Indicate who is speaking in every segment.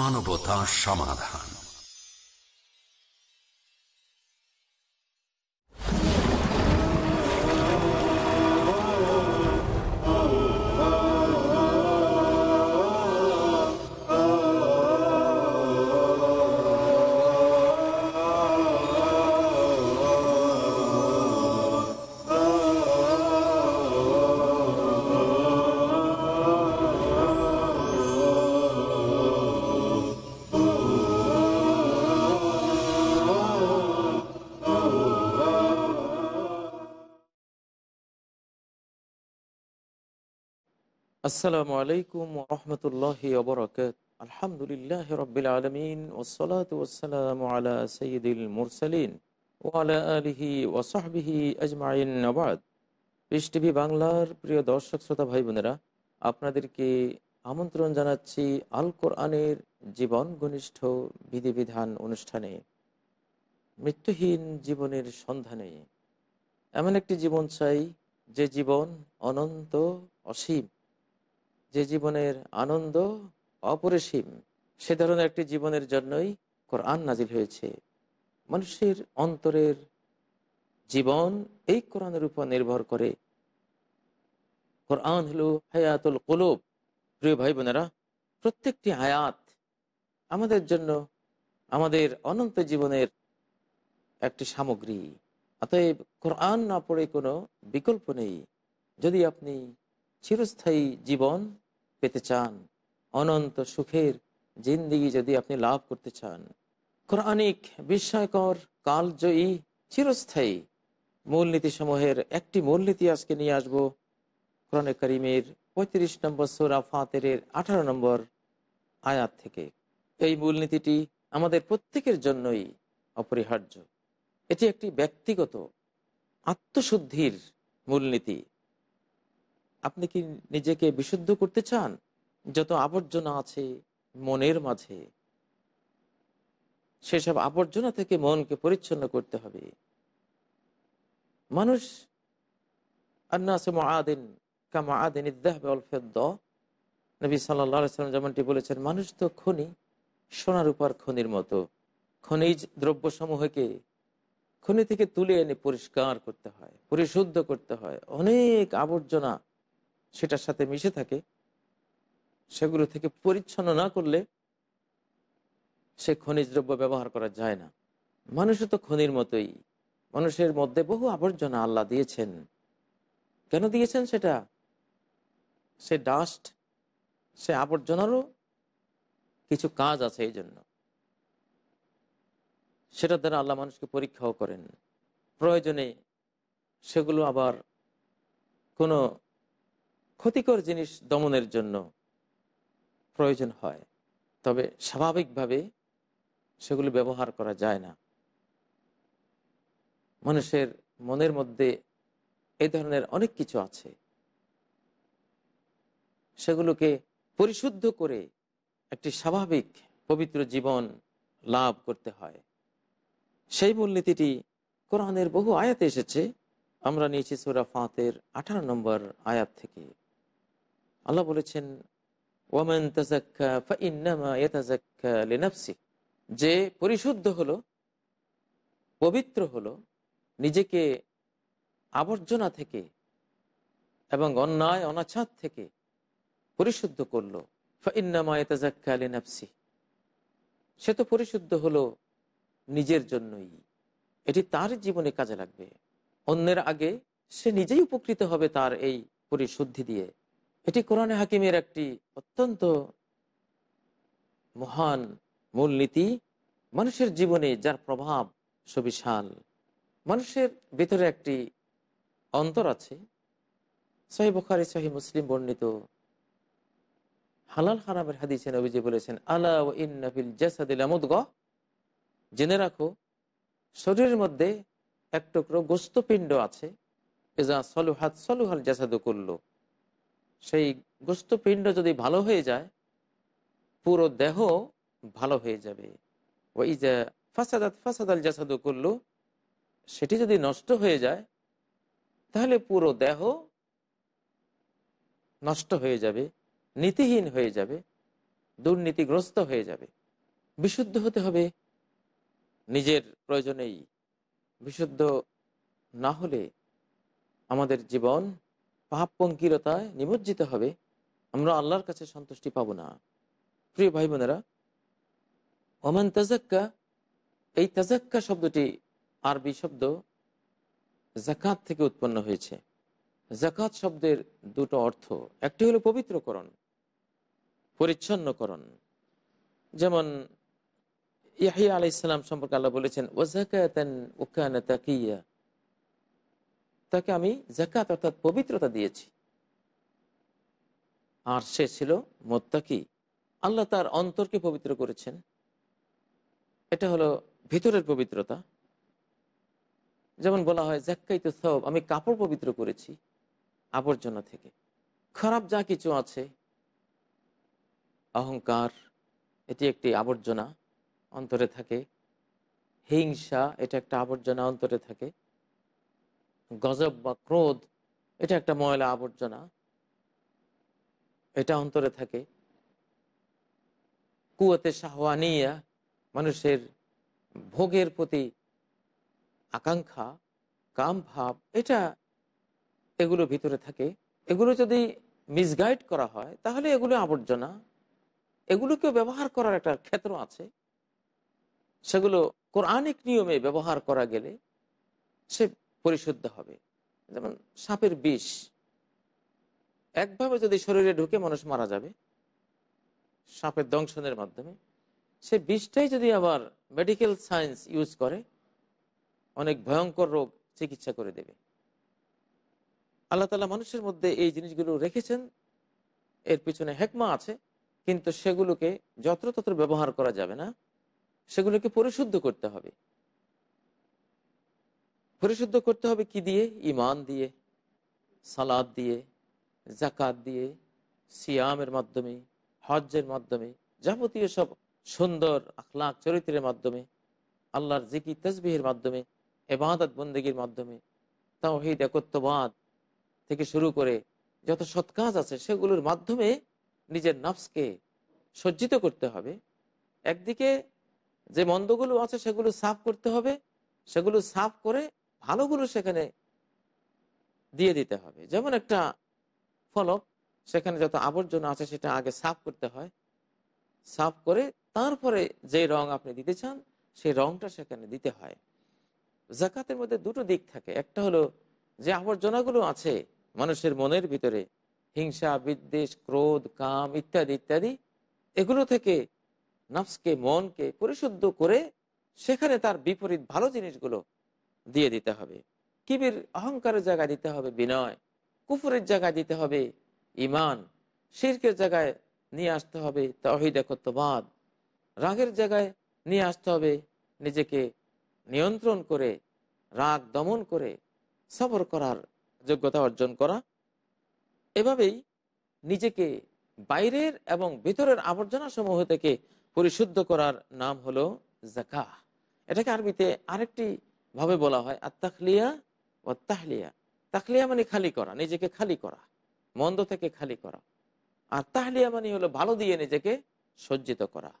Speaker 1: মানবতা সমাধান।
Speaker 2: আসসালামু আলাইকুম রহমতুল্লাহ ওবরাকাত আলহামদুলিল্লাহ রবিল আলমিন ওসলাত ওসালাম আলা সঈদুল মুরসালিন ওয়ালা আলিহি ওসাহবিহি আজমাইন। নবাদ পিস টিভি বাংলার প্রিয় দর্শক, শ্রোতা, ভাই, বোনেরা, আপনাদেরকে আমন্ত্রণ জানাচ্ছি আল কোরআনের জীবন ঘনিষ্ঠ বিধিবিধান অনুষ্ঠানে। মৃত্যুহীন জীবনের সন্ধানে। এমন একটি জীবন চাই, যে জীবন অনন্ত অসীম। যে জীবনের আনন্দ অপরিসীম, সে ধরনের একটি জীবনের জন্যই কোরআন নাজিল হয়েছে। মানুষের অন্তরের জীবন এই কোরআনের উপর নির্ভর করে। কোরআন হলো হায়াতুল কলুব। প্রিয় ভাই বোনেরা, প্রত্যেকটি আয়াত আমাদের জন্য আমাদের অনন্ত জীবনের একটি সামগ্রী। অতএব কোরআন না পড়ে কোনো বিকল্প নেই। যদি আপনি চিরস্থায়ী জীবন পেতে চান, অনন্ত সুখের জিন্দিগি যদি আপনি লাভ করতে চান। কোরআনিক বিস্ময়কর কালজয়ী চিরস্থায়ী মূলনীতি সমূহের একটি মূলনীতি আজকে নিয়ে আসব। কোরআনে করিমের পঁয়ত্রিশ নম্বর সোরা ফাতের আঠারো নম্বর আয়াত থেকে। এই মূলনীতিটি আমাদের প্রত্যেকের জন্যই অপরিহার্য। এটি একটি ব্যক্তিগত, আত্মশুদ্ধির মূলনীতি। আপনি কি নিজেকে বিশুদ্ধ করতে চান? যত আবর্জনা আছে মনের মাঝে, সেসব আবর্জনা থেকে মনকে পরিচ্ছন্ন করতে হবে। মানুষ যেমনটি বলেছেন, মানুষ তো খনি, সোনার উপর খনির মতো। খনিজ দ্রব্য সমূহকে খনি থেকে তুলে এনে পরিষ্কার করতে হয়, পরিশুদ্ধ করতে হয়। অনেক আবর্জনা সেটার সাথে মিশে থাকে, সেগুলো থেকে পরিচ্ছন্ন না করলে সে খনিজ দ্রব্য ব্যবহার করা যায় না। মানুষও তো খনির মতোই। মানুষের মধ্যে বহু আবর্জনা আল্লাহ দিয়েছেন। কেন দিয়েছেন সেটা? সে ডাস্ট সে আবর্জনারও কিছু কাজ আছে এই জন্য। সেটার দ্বারা আল্লাহ মানুষকে পরীক্ষাও করেন। প্রয়োজনে সেগুলো আবার কোনো ক্ষতিকর জিনিস দমনের জন্য প্রয়োজন হয়, তবে স্বাভাবিকভাবে সেগুলো ব্যবহার করা যায় না। মানুষের মনের মধ্যে এই ধরনের অনেক কিছু আছে। সেগুলোকে পরিশুদ্ধ করে একটি স্বাভাবিক পবিত্র জীবন লাভ করতে হয়। সেই মূলনীতিটি কোরআনের বহু আয়াতে এসেছে। আমরা নিয়েছি সুরা ফাঁতের আঠারো নম্বর আয়াত থেকে। আল্লাহ বলেছেন, ওয়ামেন যে পরিশুদ্ধ হলো, পবিত্র হলো, নিজেকে আবর্জনা থেকে এবং অন্যায়, অনাছাদ থেকে পরিশুদ্ধ করল। সে তো পরিশুদ্ধ হলো নিজের জন্যই। এটি তার জীবনে কাজে লাগবে। অন্যের আগে সে নিজেই উপকৃত হবে তার এই পরিশুদ্ধি দিয়ে। এটি কোরআনে হাকিমের একটি অত্যন্ত মহান মূলনীতি, মানুষের জীবনে যার প্রভাব সুবিশাল। মানুষের ভিতরে একটি অন্তর আছে। সহি বখারি, সহি মুসলিম বর্ণিত হালাল হারামের হাদিসে নবীজি বলেছেন, আলা জেনে রাখো, শরীরের মধ্যে এক টুকরো গোস্তপিণ্ড আছে। এজা সলুহাত সলুহাল জাসাদু করল সেই গোস্তপিণ্ড যদি ভালো হয়ে যায়, পুরো দেহ ভালো হয়ে যাবে। ওই যে ফাসাদাত ফাসাদাল জাসাদু করল সেটি যদি নষ্ট হয়ে যায়, তাহলে পুরো দেহ নষ্ট হয়ে যাবে, নীতিহীন হয়ে যাবে, দুর্নীতিগ্রস্ত হয়ে যাবে। বিশুদ্ধ হতে হবে। নিজের প্রয়োজনেই বিশুদ্ধ না হলে আমাদের জীবন পাপ পঙ্কিলতায় নিমজ্জিত হবে, আমরা আল্লাহর কাছে সন্তুষ্টি পাব না। প্রিয় ভাই বোনেরা ওমান তাজাক্কা, এই তাজাক্কা শব্দটি আরবি শব্দ জাকাত থেকে উৎপন্ন হয়েছে। জাকাত শব্দের দুটো অর্থ, একটি হলো পবিত্রকরণ, পরিচ্ছন্নকরণ। যেমন ইয়াহিয়া আলাই ইসলাম সম্পর্কে আল্লাহ বলেছেন ও জাকাতান ওকানা তাকিয়া তাকে আমি জাকাত অর্থাৎ পবিত্রতা দিয়েছি। আর সে ছিল মোত্তাকি। আল্লাহ তার অন্তরকে পবিত্র করেছেন। এটা হলো ভিতরের পবিত্রতা। যেমন বলা হয় জাক্কাই তো সব আমি কাপড় পবিত্র করেছি আবর্জনা থেকে। খারাপ যা কিছু আছে, অহংকার, এটি একটি আবর্জনা অন্তরে থাকে। হিংসা, এটা একটা আবর্জনা অন্তরে থাকে। গজব বা ক্রোধ, এটা একটা ময়লা আবর্জনা। এটা অন্তরে থাকে। কুয়াতে শাহওয়ানিয়া, মানুষের ভোগের প্রতি আকাঙ্ক্ষা, কাম ভাব, এটা এগুলো ভিতরে থাকে। এগুলো যদি মিসগাইড করা হয়, তাহলে এগুলো আবর্জনা। এগুলোকে ব্যবহার করার একটা ক্ষেত্র আছে। সেগুলো কোরআনিক নিয়মে ব্যবহার করা গেলে সে পরিশুদ্ধ হবে। যেমন সাপের বিষ। একভাবে যদি শরীরে ঢুকে মানুষ মারা যাবে, সাপের দংশনের মাধ্যমে, সে বিষটাই যদি আবার মেডিকেল সায়েন্স ইউজ করে, অনেক ভয়ঙ্কর রোগ চিকিৎসা করে দেবে। আল্লাহ তালা মানুষের মধ্যে এই জিনিসগুলো রেখেছেন। এর পিছনে হেকমা আছে, কিন্তু সেগুলোকে যত্রতত্র ব্যবহার করা যাবে না। সেগুলোকে পরিশুদ্ধ করতে হবে। পরিশুদ্ধ করতে হবে কি দিয়ে? ইমান দিয়ে, সালাদ দিয়ে জাকাত দিয়ে, সিয়ামের মাধ্যমে, হজ্জের মাধ্যমে, যাবতীয় সব সুন্দর আখলাক চরিত্রের মাধ্যমে, আল্লাহর জিকি তসবিহের মাধ্যমে এবাদত বন্দেগীর মাধ্যমে তাও তাওহিদ, একত্ববাদ থেকে শুরু করে যত সৎ কাজ আছে সেগুলোর মাধ্যমে নিজের নফসকে সজ্জিত করতে হবে। একদিকে যে মন্দগুলো আছে সেগুলো সাফ করতে হবে, সেগুলো সাফ করে ভালোগুলো সেখানে দিয়ে দিতে হবে। যেমন একটা ফলক, সেখানে যত আবর্জনা আছে সেটা আগে সাফ করতে হয়। সাফ করে তারপরে যে রং আপনি দিতে চান, সেই রংটা সেখানে দিতে হয়। জাকাতের মধ্যে দুটো দিক থাকে। একটা হলো যে আবর্জনাগুলো আছে মানুষের মনের ভিতরে, হিংসা, বিদ্বেষ, ক্রোধ, কাম ইত্যাদি ইত্যাদি, এগুলো থেকে নফসকে, মনকে পরিশুদ্ধ করে সেখানে তার বিপরীত ভালো জিনিসগুলো দিয়ে দিতে হবে। কিবির অহংকারের জায়গায় দিতে হবে বিনয়, কুফুরের জায়গায় দিতে হবে ইমান, শির্কের জায়গায় নিয়ে আসতে হবে তহিদ রাগের জায়গায় নিয়ে আসতে হবে নিজেকে নিয়ন্ত্রণ করে, রাগ দমন করে, সবর করার যোগ্যতা অর্জন করা। এভাবেই নিজেকে বাইরের এবং ভিতরের আবর্জনা সমূহ থেকে পরিশুদ্ধ করার নাম হলো জাকা এটাকে আরবিতে আরেকটি ভাবে বলা হয় আর তাকলিয়া ও তাহলিয়া তাকলিয়া মানে খালি করা, নিজেকে খালি করা, মন্দ থেকে খালি করা। আর তাহলিয়া মানে হলো ভালো দিয়ে নিজেকে সজ্জিত করা।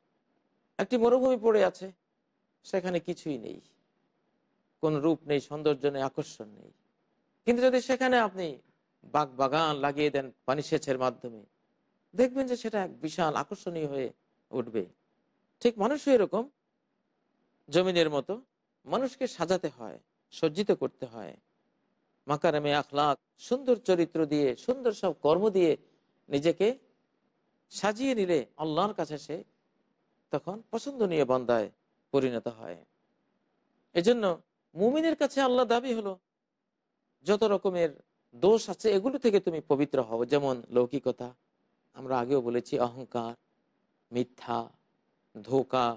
Speaker 2: একটি মরুভূমি পড়ে আছে, সেখানে কিছুই নেই। কোন রূপ নেই, সৌন্দর্য নেই, আকর্ষণ নেই। কিন্তু যদি সেখানে আপনি বাগ বাগান লাগিয়ে দেন পানি সেচের মাধ্যমে, দেখবেন যে সেটা এক বিশাল আকর্ষণীয় হয়ে উঠবে। ঠিক মানুষও এরকম, জমিনের মতো মানুষকে সাজাতে হয়, সজ্জিত করতে হয়। মাকারামে আখলাক, সুন্দর চরিত্র দিয়ে, সুন্দর সব কর্ম দিয়ে নিজেকে সাজিয়ে নিলে আল্লাহর কাছে সে তখন পছন্দনীয় বন্দায় পরিণত হয়। এজন্য মুমিনের কাছে আল্লাহ দাবি হলো, যত রকমের দোষ আছে এগুলো থেকে তুমি পবিত্র হও। যেমন লৌকিকতা, আমরা আগেও বলেছি অহংকার, মিথ্যা, ধোকা,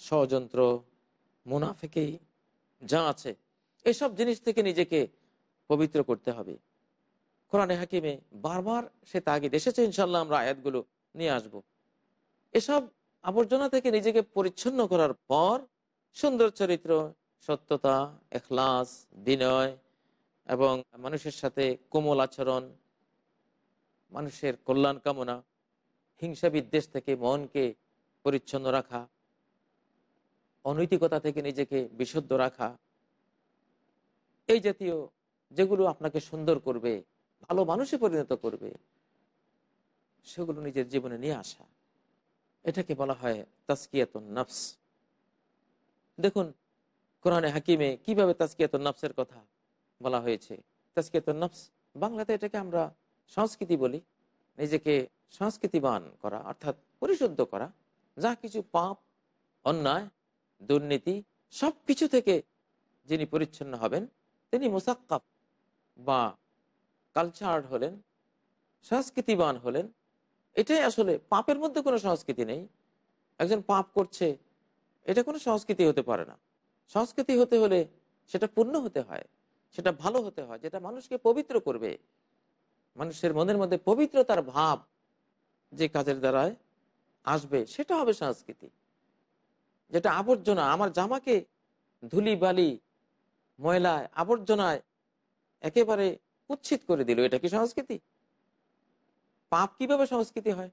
Speaker 2: ষড়যন্ত্র মুনাফেকেই যা আছে, এসব জিনিস থেকে নিজেকে পবিত্র করতে হবে কোরআনে হাকিমে বারবার সে তাগিদ এসেছে ইনশাল্লাহ আমরা আয়াতগুলো নিয়ে আসব। এসব আবর্জনা থেকে নিজেকে পরিচ্ছন্ন করার পর সুন্দর চরিত্র, সত্যতা, এখলাস, বিনয় এবং মানুষের সাথে কোমল আচরণ, মানুষের কল্যাণ কামনা হিংসা বিদ্বেষ থেকে মনকে পরিচ্ছন্ন রাখা অনৈতিকতা থেকে নিজেকে বিশুদ্ধ রাখা। এই জাতীয় যেগুলো আপনাকে সুন্দর করবে, ভালো মানুষে পরিণত করবে, সেগুলো নিজের জীবনে নিয়ে আসা। এটাকে বলা হয় তাস্কিয়াতুন নফস। দেখুন, কোরআনে হাকিমে কীভাবে তাস্কিয়াতুন নফসের কথা বলা হয়েছে? তাস্কিয়াতুন নফস, বাংলাতে এটাকে আমরা সংস্কৃতি বলি। নিজেকে সংস্কৃতিবান করা, অর্থাৎ পরিশুদ্ধ করা। যা কিছু পাপ, অন্যায় দুর্নীতি সব কিছু থেকে যিনি পরিচ্ছন্ন হবেন, তিনি মোসাক্কাপ বা কালচার্ড হলেন, সংস্কৃতিবান হলেন। এটাই আসলে পাপের মধ্যে কোনো সংস্কৃতি নেই। একজন পাপ করছে, এটা কোনো সংস্কৃতি হতে পারে না। সংস্কৃতি হতে হলে সেটা পূর্ণ হতে হয়, সেটা ভালো হতে হয়, যেটা মানুষকে পবিত্র করবে। মানুষের মনের মধ্যে পবিত্রতার ভাব যে কাজের দ্বারায় আসবে, সেটা হবে সংস্কৃতি। যেটা আবর্জনা, আমার জামাকে ধুলি, বালি, ময়লায়, আবর্জনায় একেবারে উচ্ছিত করে দিল। এটা কি সংস্কৃতি? পাপ কীভাবে সংস্কৃতি হয়?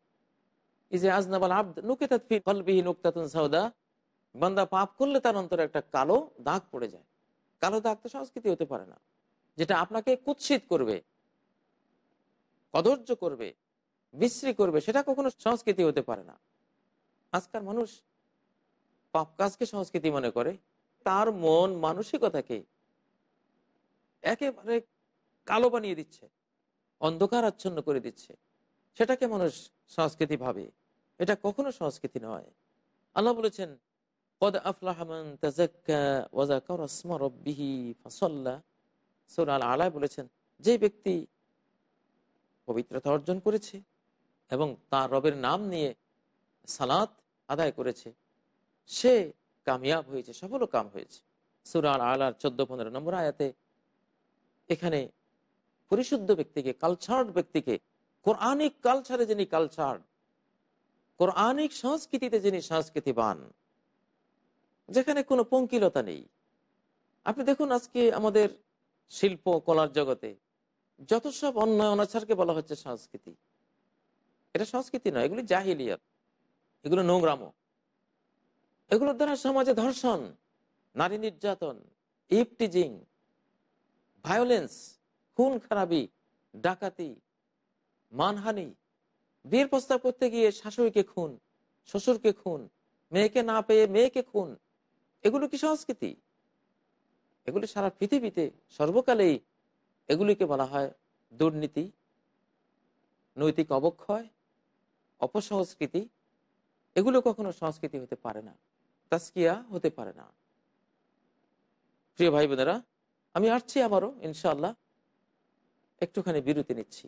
Speaker 2: ইজে আজনাবাল আব্দ নুকেতাত ফি বান্দা পাপ করলে তার অন্তরে একটা কালো দাগ পড়ে যায়। কালো দাগ তো সংস্কৃতি হতে পারে না। যেটা আপনাকে কুৎসিত করবে কদর্য করবে, বিশ্রী করবে, সেটা কখনো সংস্কৃতি হতে পারে না। আজকাল মানুষ পাপ কাজকে সংস্কৃতি মনে করে, তার মন মানসিকতাকে একেবারে কালো বানিয়ে দিচ্ছে, অন্ধকার আচ্ছন্ন করে দিচ্ছে। সেটাকে মানুষ সংস্কৃতি ভাবে। এটা কখনো সংস্কৃতি নয়। আল্লাহ বলেছেন পদ আফলাহমান আলায় বলেছেন, যে ব্যক্তি পবিত্রতা অর্জন করেছে এবং তার রবের নাম নিয়ে সালাত আদায় করেছে সে কামিয়াব হয়েছে সফল কাম হয়েছে। সুরাল আলার চোদ্দ পনেরো নম্বর আয়াতে এখানে পরিশুদ্ধ ব্যক্তিকে কালচার্ড ব্যক্তিকে, কোরআনিক কালচারে যিনি কালচার্ড কোরআনিক সংস্কৃতিতে যিনি সংস্কৃতিবান, যেখানে কোনো পঙ্কিলতা নেই। আপনি দেখুন আজকে আমাদের শিল্প, কলার জগতে যত সব অন্যায়, অনাচারকে বলা হচ্ছে সংস্কৃতি। এটা সংস্কৃতি নয়, এগুলি জাহিলিয়াত। এগুলো নোংরামো। এগুলোর দ্বারা সমাজে ধর্ষণ, নারী নির্যাতন, ইপটিজিং ভায়োলেন্স খুন খারাপি ডাকাতি, মানহানি বিয়ের প্রস্তাব করতে গিয়ে শাশুড়িকে খুন, শ্বশুরকে খুন, মেয়েকে না পেয়ে মেয়েকে খুন, এগুলো কি সংস্কৃতি? এগুলি সারা পৃথিবীতে সর্বকালেই এগুলিকে বলা হয় দুর্নীতি, নৈতিক অবক্ষয়, অপসংস্কৃতি, এগুলো কখনো সংস্কৃতি হতে পারে না। তাস্কিয়া হতে পারে না। প্রিয় ভাই বোনেরা আমি আসছি আবারও ইনশাল্লাহ একটুখানি বিরতি নিচ্ছি।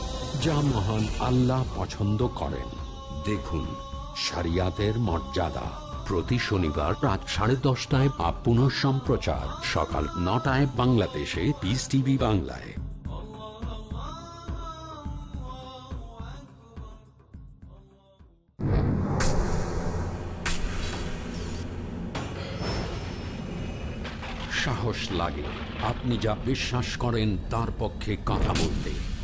Speaker 1: যা মহান আল্লাহ পছন্দ করেন। দেখুন, শরিয়াতের মর্যাদা। প্রতি শনিবার রাত সাড়ে দশটায় বা পুনঃ সম্প্রচার। সকাল নটায় বাংলাদেশে পিস টিভি বাংলায়। সাহস লাগে। আপনি যা বিশ্বাস করেন, তার পক্ষে কথা বলতে।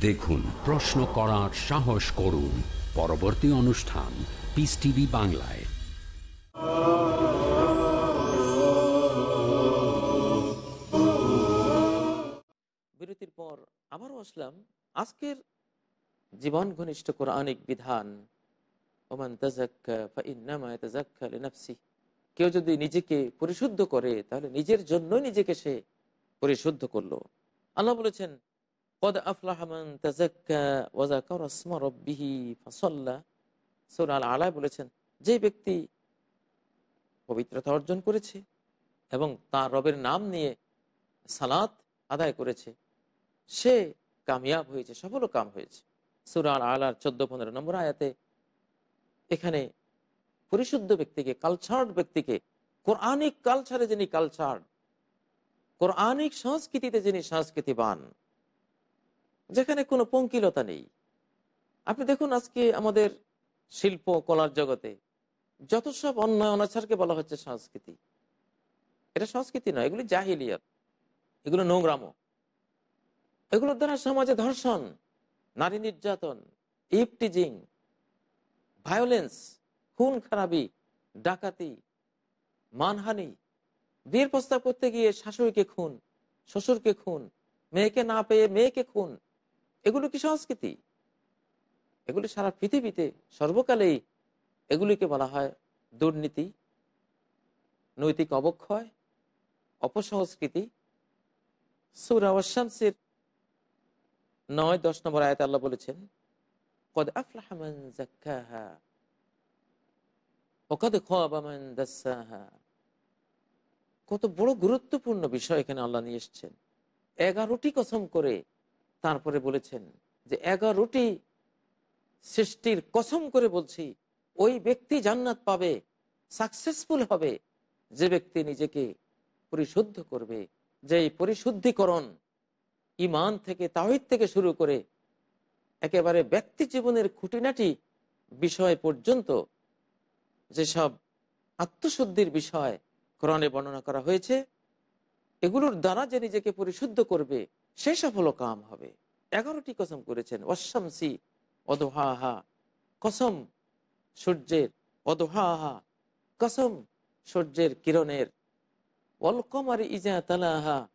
Speaker 1: দেখুন, প্রশ্ন করার সাহস করুন। পরবর্তী অনুষ্ঠান পিস টিভি বাংলায়।
Speaker 2: বিরতির পর আবারও আসলাম আজকের জীবন ঘনিষ্ঠ কোরআনিক বিধান। ওমান তাজাক্কা ফাইন্নামা ইয়াতাজাক্কা কেউ যদি নিজেকে পরিশুদ্ধ করে, তাহলে নিজের জন্যই নিজেকে সে পরিশুদ্ধ করল। আল্লাহ বলেছেন কদ আফলাহা মান তাজাক্কা ওয়া যাকারা ইসমা রাব্বিহি ফাসাল্লা সূরা বলেছেন, যে ব্যক্তি পবিত্রতা অর্জন করেছে এবং তার রবের নাম নিয়ে সালাত আদায় করেছে, সে কামিয়াব হয়েছে সফল কাম হয়েছে। সুরাল আলার চোদ্দ পনেরো নম্বর আয়াতে এখানে পরিশুদ্ধ ব্যক্তিকে কালচার্ড ব্যক্তিকে, কোরআনিক কালচারে যিনি কালচার্ড কোরআনিক সংস্কৃতিতে যিনি সংস্কৃতিবান যেখানে কোনো পঙ্কিলতা নেই। আপনি দেখুন আজকে আমাদের শিল্প, কলার জগতে যত সব অন্যায় অনাচারকে বলা হচ্ছে সংস্কৃতি। এটা সংস্কৃতি নয়, এগুলি জাহিলিয়াত। এগুলো নোংরাম। এগুলোর দ্বারা সমাজে ধর্ষণ, নারী নির্যাতন, ইপটিজিং ভায়োলেন্স খুন, খারাপি, ডাকাতি, মানহানি বিয়ের প্রস্তাব করতে গিয়ে শাশুড়িকে খুন, শ্বশুরকে খুন, মেয়েকে না পেয়ে মেয়েকে খুন এগুলো কি সংস্কৃতি? এগুলি সারা পৃথিবীতে সর্বকালেই এগুলিকে বলা হয় দুর্নীতি, নৈতিক অবক্ষয়, অপসংস্কৃতি। সুরা নয়, দশ নম্বর আয়াত আল্লাহ বলেছেন, কদ আফলাহা মান যাক্কাহা ওয়া কদ খাবা মান দাসসাহা কত বড় গুরুত্বপূর্ণ বিষয় এখানে আল্লাহ নিয়ে এসেছেন। এগারোটি কসম করে তারপরে বলেছেন যে এগারোটি সৃষ্টির কসম করে বলছি, ওই ব্যক্তি জান্নাত পাবে সাকসেসফুল হবে। যে ব্যক্তি নিজেকে পরিশুদ্ধ করবে যে পরিশুদ্ধিকরণ ইমান থেকে তাহিদ থেকে শুরু করে একেবারে ব্যক্তি জীবনের খুঁটিনাটি বিষয় পর্যন্ত যেসব আত্মশুদ্ধির বিষয় কোরআনে বর্ণনা করা হয়েছে, এগুলোর দ্বারা যে নিজেকে পরিশুদ্ধ করবে সে সফল কাম হবে। এগারোটি কসম করেছেন। অশামসি অদোহাহা। কসম সূর্যের অদোহাহা। কসম সূর্যের কিরণের। অলকমারি ইজা তালাহা।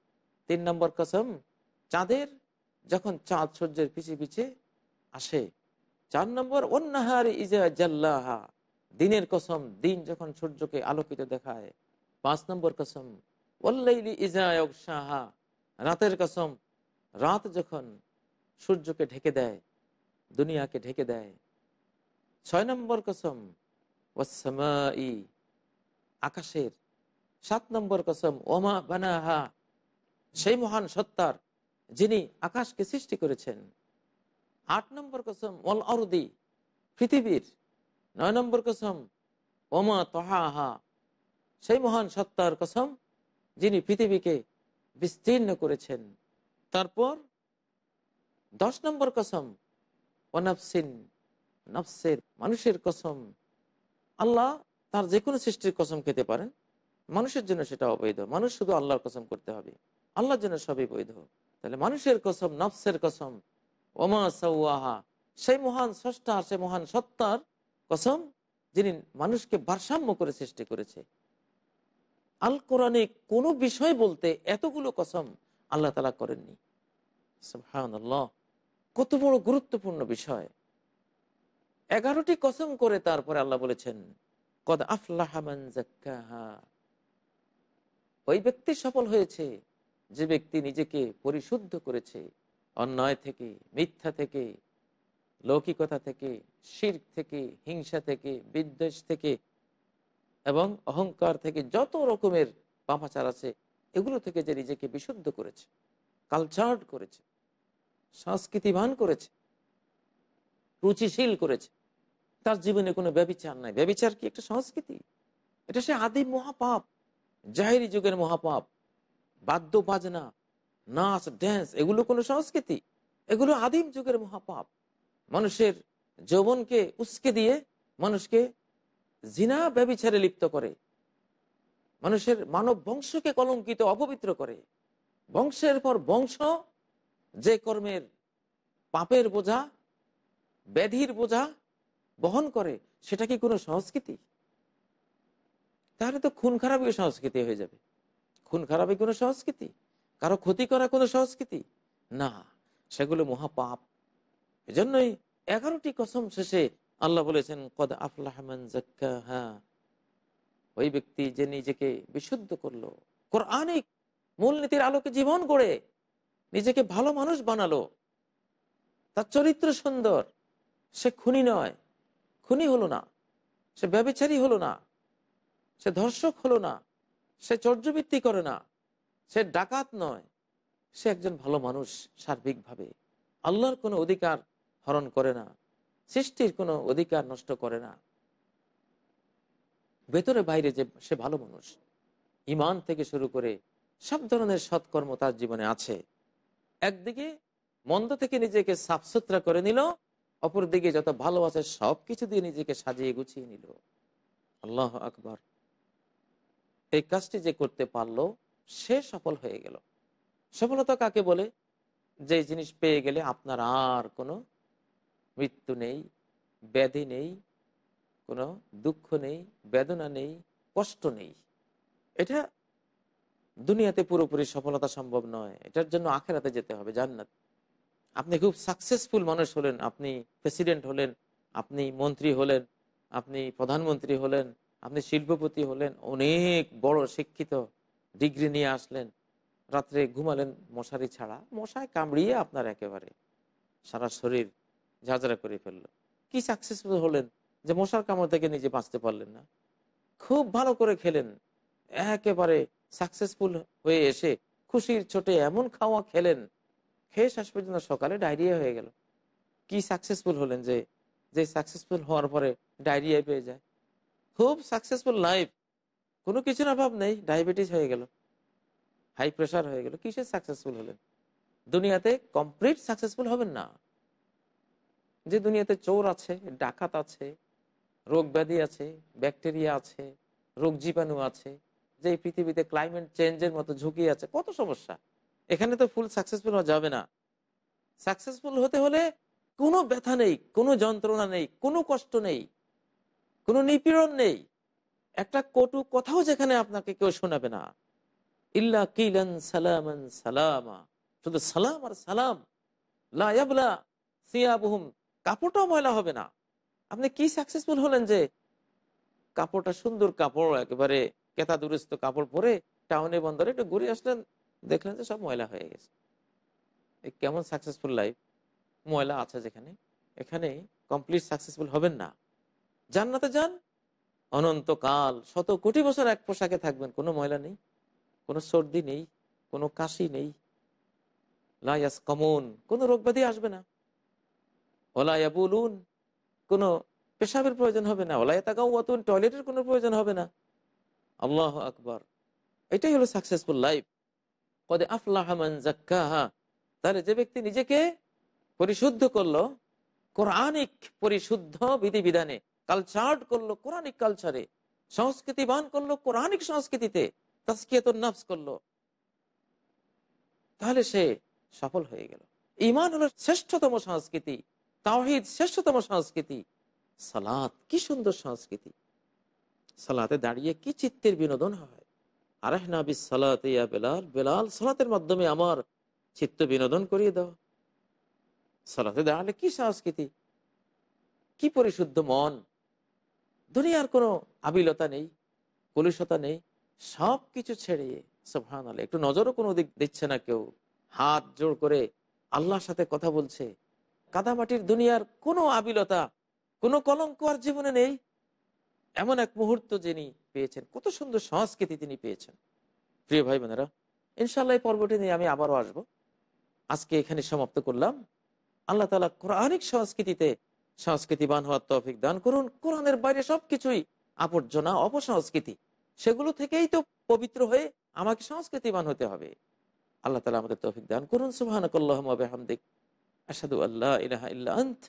Speaker 2: তিন নম্বর কসম, চাঁদের যখন চাঁদ সূর্যের পিছিয়ে পিছিয়ে আসে। চার নম্বর অন্যাহার ইজা জাল্লাহা। দিনের কসম, দিন যখন সূর্যকে আলোকিত দেখায়। পাঁচ নম্বর কসম ওল্লাইলি ইজা সাহা রাতের কসম রাত যখন সূর্যকে ঢেকে দেয়, দুনিয়াকে ঢেকে দেয়, ছয় নম্বর কসম ওয়াসমাই আকাশের সাত নম্বর কসম, ওমা বানাহা, সেই মহান সত্তার যিনি আকাশকে সৃষ্টি করেছেন। আট নম্বর কসম ওল অরদি পৃথিবীর। নয় নম্বর কসম, ওমা তহাহা, সেই মহান সত্তার কসম যিনি পৃথিবীকে বিস্তীর্ণ করেছেন। তারপর দশ নম্বর কসম ওনাফসিন নফসের, মানুষের কসম। আল্লাহ তার যে কোনো সৃষ্টির কসম খেতে পারেন, মানুষের জন্য সেটা অবৈধ। মানুষ শুধু আল্লাহর কসম করতে হবে। আল্লাহর জন্য সবই বৈধ। তাহলে মানুষের কসম, নফসের কসম ওমা সাউহা সেই মহান স্রষ্টা সেই মহান সত্তার কসম, যিনি মানুষকে ভারসাম্য করে সৃষ্টি করেছে। আল কোরআনে কোনো বিষয় বলতে এতগুলো কসম আল্লাহ তালা করেননি। কত বড় গুরুত্বপূর্ণ বিষয়। এগারোটি কসম করে তারপরে আল্লাহ বলেছেন, কদ আফলাহামান ওই ব্যক্তি সফল হয়েছে, যে ব্যক্তি নিজেকে পরিশুদ্ধ করেছে, অন্যায় থেকে, মিথ্যা থেকে, লৌকিকতা থেকে শির থেকে, হিংসা থেকে, বিদ্বেষ থেকে এবং অহংকার থেকে যত রকমের পাপাচার আছে এগুলো থেকে যে নিজেকে বিশুদ্ধ করেছে কালচার্ড করেছে সংস্কৃতিবান করেছে, রুচিশীল করেছে, তার জীবনে কোনো ব্যবিচার নাই। ব্যবিচার কি একটা সংস্কৃতি? এটা সে আদিম মহাপাপ, জাহেরি যুগের মহাপাপ বাদ্য বাজনা নাচ ড্যান্স এগুলো কোনো সংস্কৃতি। এগুলো আদিম যুগের মহাপাপ। মানুষের যৌবনকে উস্কে দিয়ে মানুষকে জিনা ব্যবিচারে লিপ্ত করে। মানুষের মানব বংশকে কলঙ্কিত, অপবিত্র করে। বংশের পর বংশ, যে কর্মের পাপের বোঝা, ব্যাধির বোঝা বহন করে, সেটা কি কোনো সংস্কৃতি? তাহলে তো খুন খারাপই সংস্কৃতি হয়ে যাবে। খুন খারাপই কোনো সংস্কৃতি? কারও ক্ষতি করা কোনো সংস্কৃতি? না, সেগুলো মহাপাপ। এজন্যই এগারোটি কসম শেষে আল্লাহ বলেছেন, কদ আফলাহমান হ্যাঁ ওই ব্যক্তি যে নিজেকে বিশুদ্ধ করল কোরআনিক মূলনীতির আলোকে জীবন গড়ে নিজেকে ভালো মানুষ বানালো। তার চরিত্র সুন্দর, সে খুনি নয়, খুনি হলো না, সে ব্যবচারী হলো না, সে ধর্ষক হলো না, সে চর্যবৃত্তি করে না, সে ডাকাত নয়, সে একজন ভালো মানুষ সার্বিকভাবে। আল্লাহর কোনো অধিকার হরণ করে না, সৃষ্টির কোনো অধিকার নষ্ট করে না। ভেতরে বাইরে যে সে ভালো মানুষ ইমান থেকে শুরু করে সব ধরনের সৎকর্ম তার জীবনে আছে। একদিকে মন্দ থেকে নিজেকে সাফসুতরা করে নিল, অপরদিকে যত ভালো আছে সব কিছু দিয়ে নিজেকে সাজিয়ে গুছিয়ে নিল। আল্লাহ আকবর। এই কাজটি যে করতে পারল, সে সফল হয়ে গেল। সফলতা কাকে বলে? যে জিনিস পেয়ে গেলে আপনার আর কোনো মৃত্যু নেই, ব্যাধি নেই কোনো দুঃখ নেই, বেদনা নেই, কষ্ট নেই। এটা দুনিয়াতে পুরোপুরি সফলতা সম্ভব নয়। এটার জন্য আখেরাতে যেতে হবে, জান্নাত। আপনি খুব সাকসেসফুল মানুষ হলেন, আপনি প্রেসিডেন্ট হলেন, আপনি মন্ত্রী হলেন, আপনি প্রধানমন্ত্রী হলেন, আপনি শিল্পপতি হলেন, অনেক বড় শিক্ষিত ডিগ্রি নিয়ে আসলেন। রাত্রে ঘুমালেন মশারি ছাড়া, মশায় কামড়িয়ে আপনার একেবারে সারা শরীর ঝাঁঝরা করে ফেলল। কি সাকসেসফুল হলেন? যে মশার কামড় থেকে নিজে বাঁচতে পারলেন না। খুব ভালো করে খেলেন। একেবারে সাকসেসফুল হয়ে এসে খুশির ছোটে এমন খাওয়া খেলেন, খেয়ে শেষ পর্যন্ত সকালে ডায়রিয়া হয়ে গেল। কি সাকসেসফুল হলেন যে যে সাকসেসফুল হওয়ার পরে ডায়রিয়া পেয়ে যায়। খুব সাকসেসফুল লাইফ কোনো কিছুর অভাব নেই ডায়াবেটিস হয়ে গেল। হাই প্রেশার হয়ে গেল। কিসের সাকসেসফুল হলেন? দুনিয়াতে কমপ্লিট সাকসেসফুল হবেন না। যে দুনিয়াতে চোর আছে, ডাকাত আছে রোগ ব্যাধি আছে, ব্যাকটেরিয়া আছে, রোগ জীবাণু আছে, যে পৃথিবীতে ক্লাইমেট চেঞ্জের মতো ঝুঁকি আছে, কত সমস্যা? এখানে তো ফুল সাকসেসফুল হওয়া যাবে না। সাকসেসফুল হতে হলে কোনো ব্যথা নেই, কোনো যন্ত্রণা নেই, কোনো কষ্ট নেই, কোনো নিপীড়ন নেই। একটা কটু কথাও যেখানে আপনাকে কেউ শোনাবে না। ইল্লা কিলান সালামান সালামা। শুধু সালাম আর সালাম। লাবলা সিয়াবহুম। কাপড়টাও ময়লা হবে না। আপনি কি সাকসেসফুল হলেন যে কাপড়টা সুন্দর কাপড়, একেবারে কেতা দুরস্ত কাপড় পরে টাউনে, বন্দরে একটু ঘুরে আসলেন, দেখলেন যে সব ময়লা হয়ে গেছে। কেমন সাকসেসফুল লাইফ ময়লা আছে যেখানে, এখানে কমপ্লিট সাকসেসফুল হবেন না। জান্নাতে যান, অনন্তকাল, শত কোটি বছর এক পোশাকে থাকবেন, কোনো ময়লা নেই, কোনো সর্দি নেই, কোনো কাশি নেই। লাইয়াস কমন কোনো রোগ ব্যাধি আসবে না। ওলাইয়া বলুন কোনো পেশাবের প্রয়োজন হবে না। ওলাইয়া তাকাও অতুন টয়লেটের কোনো প্রয়োজন হবে না। আল্লাহ আকবর। এটাই হলো সাকসেসফুল লাইফ কদে আফলাহমান জাক্কাহা তাহলে যে ব্যক্তি নিজেকে পরিশুদ্ধ করল, কোরআনিক পরিশুদ্ধ বিধিবিধানে কালচার্ড করল, কোরআনিক কালচারে সংস্কৃতিবান করল, কোরআনিক সংস্কৃতিতে তাস্কিয়াত নফস করল, তাহলে সে সফল হয়ে গেল। ইমান হলো শ্রেষ্ঠতম সংস্কৃতি। তাওহিদ শ্রেষ্ঠতম সংস্কৃতি। সালাত, কি সুন্দর সংস্কৃতি। সালাতে দাঁড়িয়ে কি চিত্তের বিনোদন হয়। আরেহ নাবিস সালাতে ইয়া বেলাল বেলাল, সালাতের মাধ্যমে আমার চিত্ত বিনোদন করিয়ে দাও। সালাতে দাঁড়ালে কি সংস্কৃতি? কি পরিশুদ্ধ মন? দুনিয়ার কোনো আবিলতা নেই, কলুষতা নেই সব কিছু ছেড়ে সোহান আল্লাহ একটু নজরও কোনো দিক দিচ্ছে না কেউ। হাত জোর করে আল্লাহর সাথে কথা বলছে কাদামাটির দুনিয়ার কোনো আবিলতা, কোনো কলঙ্ক আর জীবনে নেই। এমন এক মুহূর্ত যিনি পেয়েছেন, কত সুন্দর সংস্কৃতি তিনি পেয়েছেন। প্রিয় ভাই বোনেরা ইনশাল্লাহ এই পর্বটি নিয়ে আমি আবারও আসব। আজকে এখানে সমাপ্ত করলাম। আল্লাহ তালা কোরআনিক সংস্কৃতিতে সংস্কৃতিবান হওয়ার তৌফিক দান করুন। কোরআনের বাইরে সবকিছুই আবর্জনা, অপসংস্কৃতি, সেগুলো থেকেই তো পবিত্র হয়ে আমাকে সংস্কৃতিবান হতে হবে। আল্লাহ তালা আমাদের তৌফিক দান করুন। সুবাহানকাল্লাহমদিক আসাদু আল্লাহ ইলাহা ইল্লা আন্ত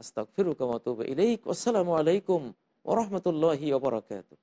Speaker 2: আস্তাগফিরুকা ওয়া আতুবু ইলাইক আসসালামু আলাইকুম ওয়া রাহমাতুল্লাহি ওয়া বারাকাতুহু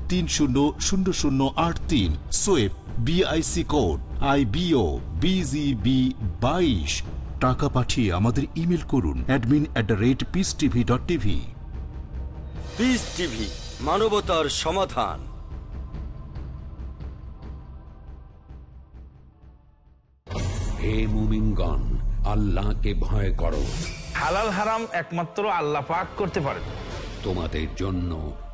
Speaker 3: তিন শূন্য শূন্য শূন্য আট তিন সোয়েব BIC code I BO BGB বাইশ টাকা পাঠিয়ে আমাদের ইমেল করুন admin at the rate Peace TV dot TV
Speaker 4: Peace TV মানবতার সমাধান
Speaker 1: হে মুমিনগণ আল্লাহকে ভয় করো
Speaker 5: হালাল হারাম একমাত্র আল্লাহ পাক করতে পারেন
Speaker 1: তোমাদের জন্য